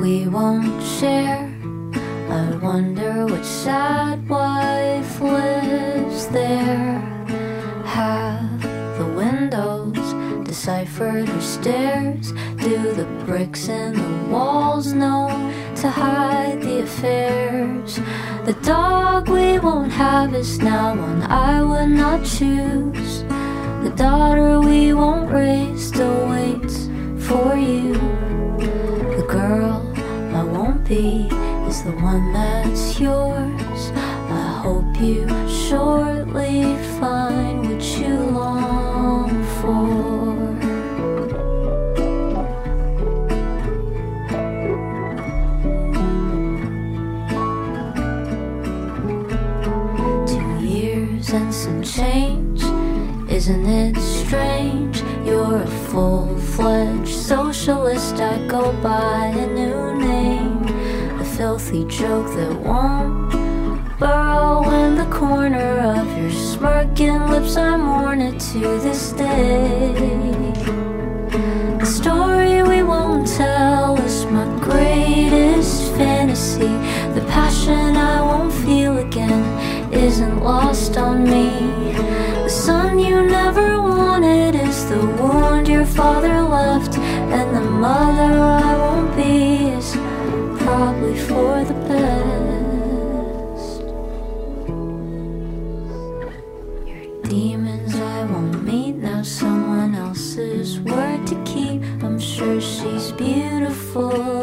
we won't share. I wonder which sad wife lives there. Have the windows deciphered her stares? Do the bricks in the walls know to hide the affairs? The dog we won't have is now one I would not choose. The daughter we won't raise still waits for you. Is the one that's yours. I hope you shortly find what you long for. Two years and some change, isn't it strange? You're a full fledged socialist. I go by filthy joke that won't burrow in the corner of your smirking lips. I'm it to this day. The story we won't tell is my greatest fantasy. The passion I won't feel again isn't lost on me. The son you never wanted is the wound your father left for the best. Your demons I won't meet, now someone else's word to keep. I'm sure she's beautiful.